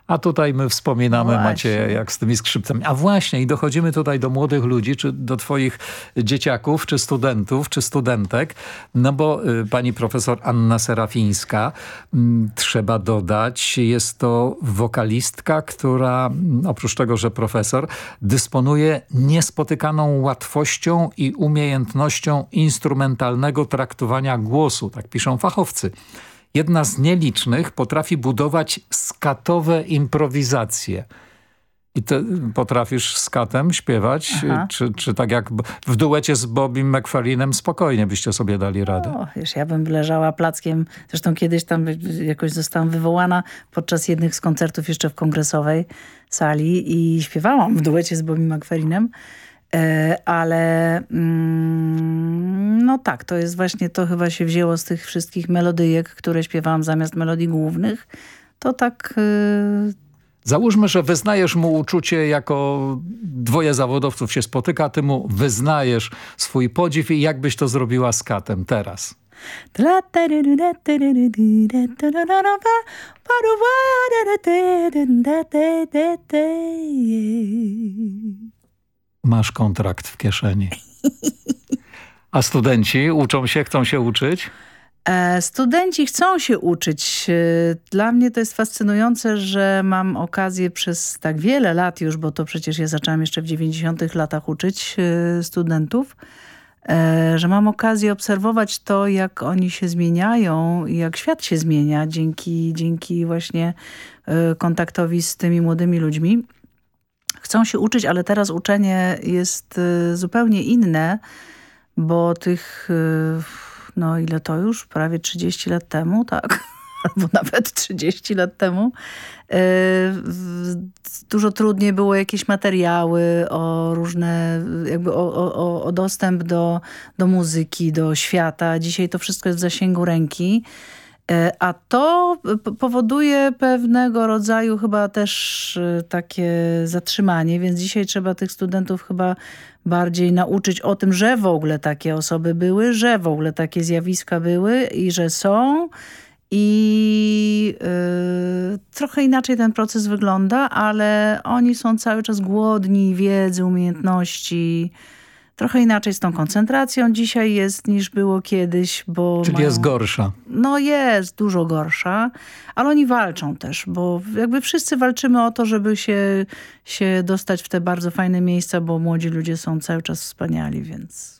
A tutaj my wspominamy, Właśnie. macie jak z tymi skrzypcami. A właśnie i dochodzimy tutaj do młodych ludzi, czy do twoich dzieciaków, czy studentów, czy studentek. No bo y, pani profesor Anna Serafińska, mm, trzeba dodać, jest to wokalistka, która mm, oprócz tego, że profesor, dysponuje niespotykaną łatwością i umiejętnością instrumentalnego traktowania głosu. Tak piszą fachowcy. Jedna z nielicznych potrafi budować skatowe improwizacje. I ty potrafisz skatem śpiewać? Aha. Czy, czy tak jak w duecie z Bobim McFarlinem spokojnie byście sobie dali radę? O, wiesz, ja bym leżała plackiem. Zresztą kiedyś tam jakoś zostałam wywołana podczas jednych z koncertów jeszcze w kongresowej sali i śpiewałam w duecie z Bobby McFerrinem. E, ale mm, no tak, to jest właśnie, to chyba się wzięło z tych wszystkich melodyjek, które śpiewałam zamiast melodii głównych. To tak... y, Załóżmy, że wyznajesz mu uczucie, jako dwoje zawodowców się spotyka, ty mu wyznajesz swój podziw i jak byś to zrobiła z katem teraz? Masz kontrakt w kieszeni. A studenci uczą się, chcą się uczyć? E, Studenci chcą się uczyć. E, Dla mnie to jest fascynujące, że mam okazję przez tak wiele lat już, bo to przecież ja zaczęłam jeszcze w 90 latach uczyć e, studentów, e, że mam okazję obserwować to, jak oni się zmieniają i jak świat się zmienia dzięki, dzięki właśnie kontaktowi z tymi młodymi ludźmi. Chcą się uczyć, ale teraz uczenie jest e, zupełnie inne, bo tych, y, no ile to już? Prawie 30 lat temu, tak? Albo nawet 30 lat temu. y, Dużo trudniej było jakieś materiały o różne, jakby o- o, o dostęp do, do muzyki, do świata. Dzisiaj to wszystko jest w zasięgu ręki. E, A to powoduje pewnego rodzaju chyba też e, takie zatrzymanie, więc dzisiaj trzeba tych studentów chyba bardziej nauczyć o tym, że w ogóle takie osoby były, że w ogóle takie zjawiska były i że są. I y, trochę inaczej ten proces wygląda, ale oni są cały czas głodni wiedzy, umiejętności. Trochę inaczej z tą koncentracją dzisiaj jest niż było kiedyś, bo Czyli mają... jest gorsza. No jest, dużo gorsza, ale oni walczą też, bo jakby wszyscy walczymy o to, żeby się, się dostać w te bardzo fajne miejsca, bo młodzi ludzie są cały czas wspaniali, więc...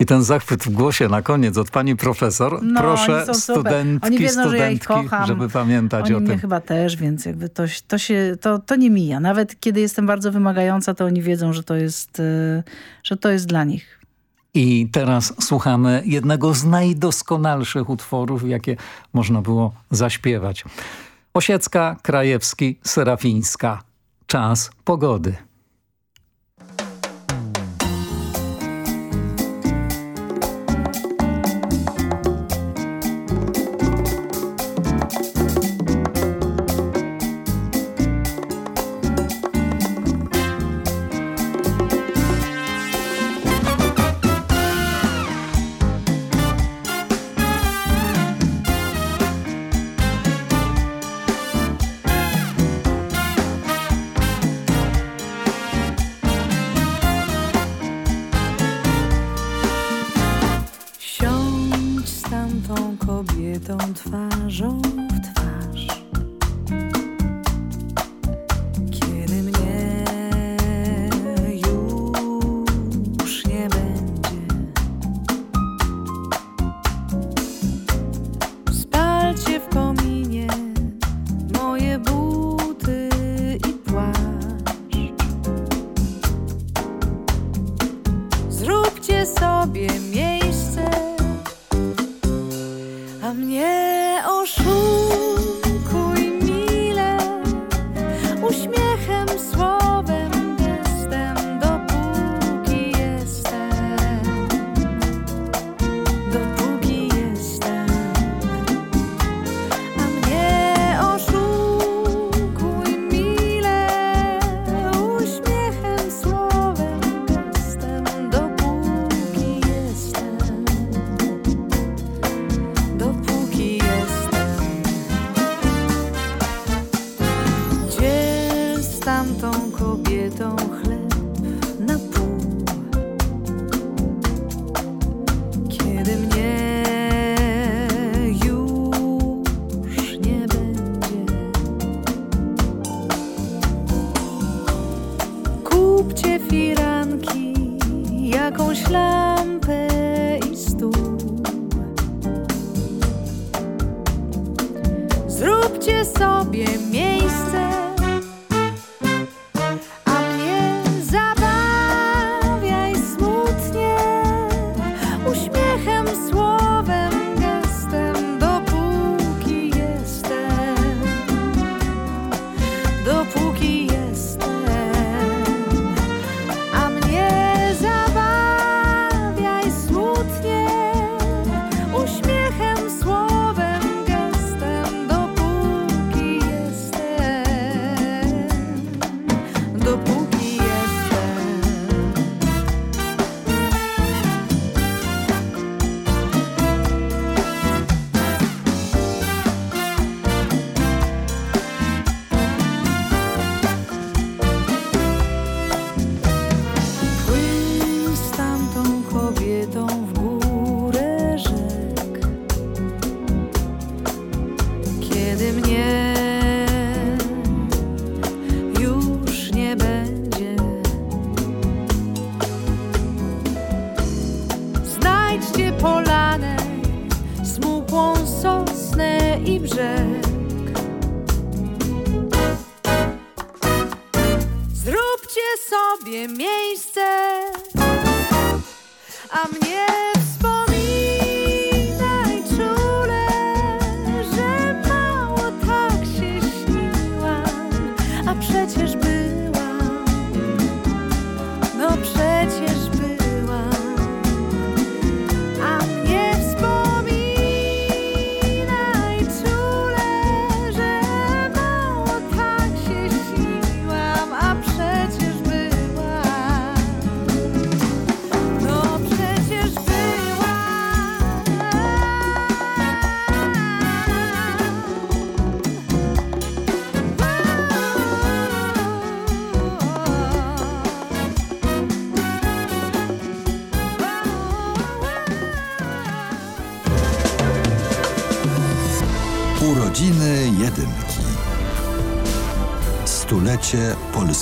I ten zachwyt w głosie na koniec od pani profesor. No, Proszę studentki, Oni wiedzą, że ja ich studentki, kocham. żeby pamiętać Oni o mnie tym. chyba też, więc jakby to, to, się, to, to nie mija. Nawet kiedy jestem bardzo wymagająca, to oni wiedzą, że to jest, y, że to jest dla nich. I teraz słuchamy jednego z najdoskonalszych utworów, jakie można było zaśpiewać. Osiecka, Krajewski, Serafińska. Czas pogody.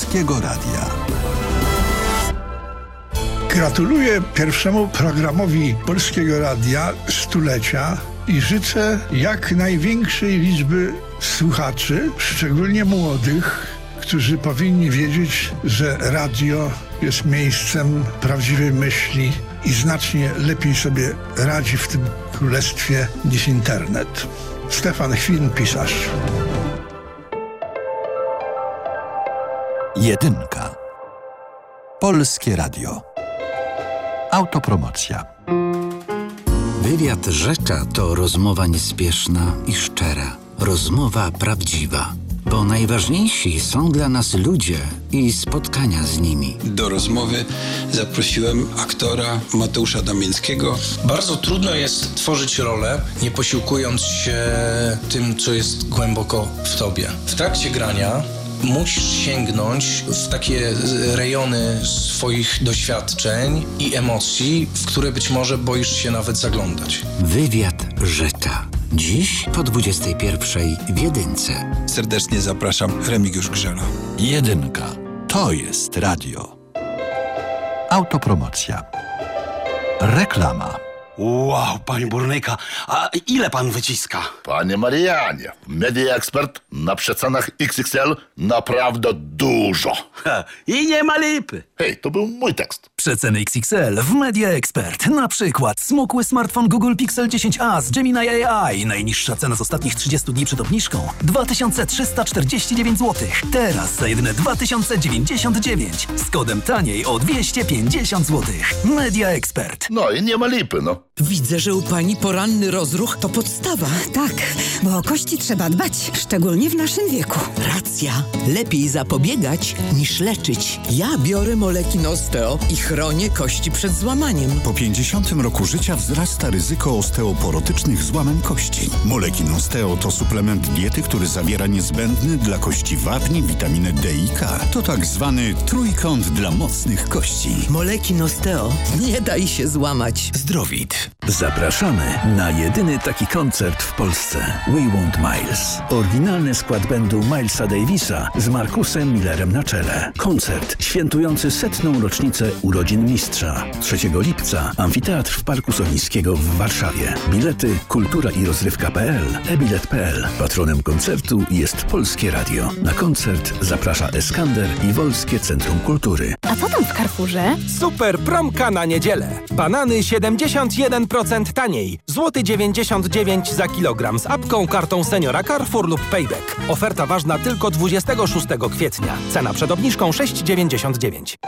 Polskiego Radia. Gratuluję pierwszemu programowi Polskiego Radia stulecia i życzę jak największej liczby słuchaczy, szczególnie młodych, którzy powinni wiedzieć, że radio jest miejscem prawdziwej myśli i znacznie lepiej sobie radzi w tym królestwie niż internet. Stefan Chwin, pisarz. Jedynka. Polskie Radio. Autopromocja. Wywiad Rzecza to rozmowa niespieszna i szczera. Rozmowa prawdziwa. Bo najważniejsi są dla nas ludzie i spotkania z nimi. Do rozmowy zaprosiłem aktora Mateusza Damińskiego. Bardzo trudno jest tworzyć rolę, nie posiłkując się tym, co jest głęboko w tobie. W trakcie grania musisz sięgnąć w takie rejony swoich doświadczeń i emocji, w które być może boisz się nawet zaglądać. Wywiad Rzecza. Dziś po 21 w Jedynce. Serdecznie zapraszam Remigiusz Grzela. Jedynka. To jest radio. Autopromocja. Reklama. Wow, panie burnyka, a ile pan wyciska? Panie Marianie, Media Expert na przecenach XXL naprawdę dużo. Ha, I nie ma lipy. Hej, to był mój tekst. Przeceny XXL w Media Expert. Na przykład smukły smartfon Google Pixel 10a z Gemini AI. Najniższa cena z ostatnich 30 dni przed obniżką 2349 zł. Teraz za jedyne 2099 z kodem taniej o 250 zł. Media Expert. No i nie ma lipy, no. Widzę, że u pani poranny rozruch to podstawa. Tak, bo o kości trzeba dbać, szczególnie w naszym wieku. Racja. Lepiej zapobiegać niż leczyć. Ja biorę moleki Osteo i chronię kości przed złamaniem. Po 50 roku życia wzrasta ryzyko osteoporotycznych złamań kości. Molekin Osteo to suplement diety, który zawiera niezbędny dla kości wapni, witaminę D i K. To tak zwany trójkąt dla mocnych kości. Molekin Osteo. Nie daj się złamać. Zdrowit. Zapraszamy na jedyny taki koncert w Polsce. We Want Miles. Oryginalny skład będu Milesa Davisa z Markusem Millerem na czele. Koncert świętujący setną rocznicę urodzin mistrza. 3 lipca Amfiteatr w Parku Solińskiego w Warszawie. Bilety kultura i rozrywka.pl, ebilet.pl. Patronem koncertu jest Polskie Radio. Na koncert zaprasza Eskander i Wolskie Centrum Kultury. A co tam w Carrefourze? Super promka na niedzielę. Banany 71% taniej. Złoty 99 za kilogram z apką, kartą seniora Carrefour lub Payback. Oferta ważna tylko 26 kwietnia. Cena przed obniżką 6,99.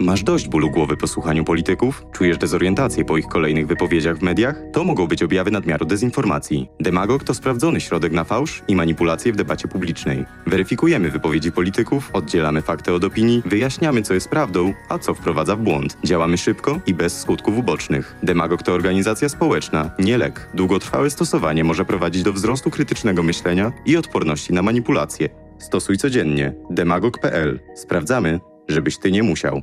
Masz dość bólu głowy po słuchaniu polityków? Czujesz dezorientację po ich kolejnych wypowiedziach w mediach? To mogą być objawy nadmiaru dezinformacji. Demagog to sprawdzony środek na fałsz i manipulacje w debacie publicznej. Weryfikujemy wypowiedzi polityków, oddzielamy fakty od opinii, wyjaśniamy co jest prawdą, a co wprowadza w błąd. Działamy szybko i bez skutków ubocznych. Demagog to organizacja społeczna, nie lek. Długotrwałe stosowanie może prowadzić do wzrostu krytycznego myślenia i odporności na manipulacje. Stosuj codziennie. demagog.pl. Sprawdzamy, żebyś ty nie musiał.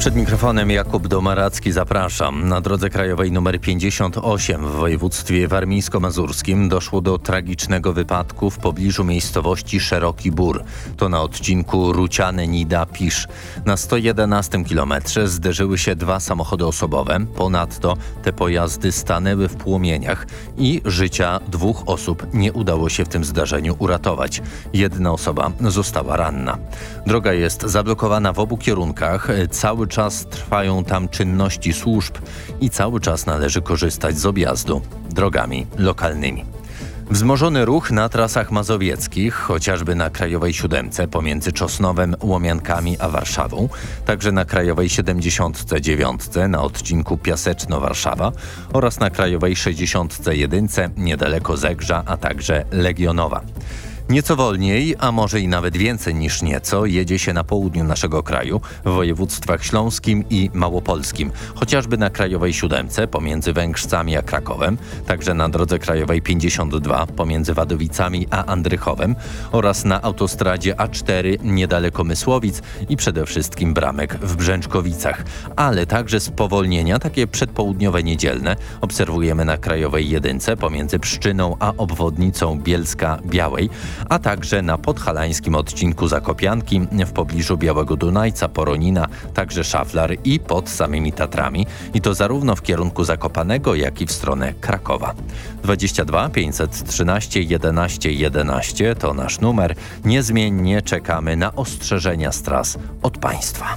Przed mikrofonem Jakub Domaracki zapraszam. Na drodze krajowej nr 58 w województwie warmińsko-mazurskim doszło do tragicznego wypadku w pobliżu miejscowości Szeroki Bór. To na odcinku Ruciany-Nida-Pisz. Na 111 kilometrze zderzyły się dwa samochody osobowe. Ponadto te pojazdy stanęły w płomieniach i życia dwóch osób nie udało się w tym zdarzeniu uratować. Jedna osoba została ranna. Droga jest zablokowana w obu kierunkach. Cały czas trwają tam czynności służb i cały czas należy korzystać z objazdu drogami lokalnymi. Wzmożony ruch na trasach mazowieckich, chociażby na Krajowej Siódemce pomiędzy Czosnowem, Łomiankami a Warszawą, także na Krajowej 79 na odcinku Piaseczno-Warszawa oraz na Krajowej 61 niedaleko Zegrza, a także Legionowa. Nieco wolniej, a może i nawet więcej niż nieco, jedzie się na południu naszego kraju, w województwach śląskim i małopolskim, chociażby na Krajowej Siódemce pomiędzy Węgrzcami a Krakowem, także na drodze krajowej 52 pomiędzy Wadowicami a Andrychowem oraz na autostradzie A4 niedaleko Mysłowic i przede wszystkim Bramek w Brzęczkowicach. Ale także spowolnienia, takie przedpołudniowe niedzielne, obserwujemy na Krajowej Jedynce pomiędzy Pszczyną a obwodnicą Bielska-Białej, a także na podhalańskim odcinku Zakopianki w pobliżu Białego Dunajca, Poronina, także Szaflar i pod samymi Tatrami i to zarówno w kierunku Zakopanego, jak i w stronę Krakowa. 22 513 11 11 to nasz numer. Niezmiennie czekamy na ostrzeżenia z tras od Państwa.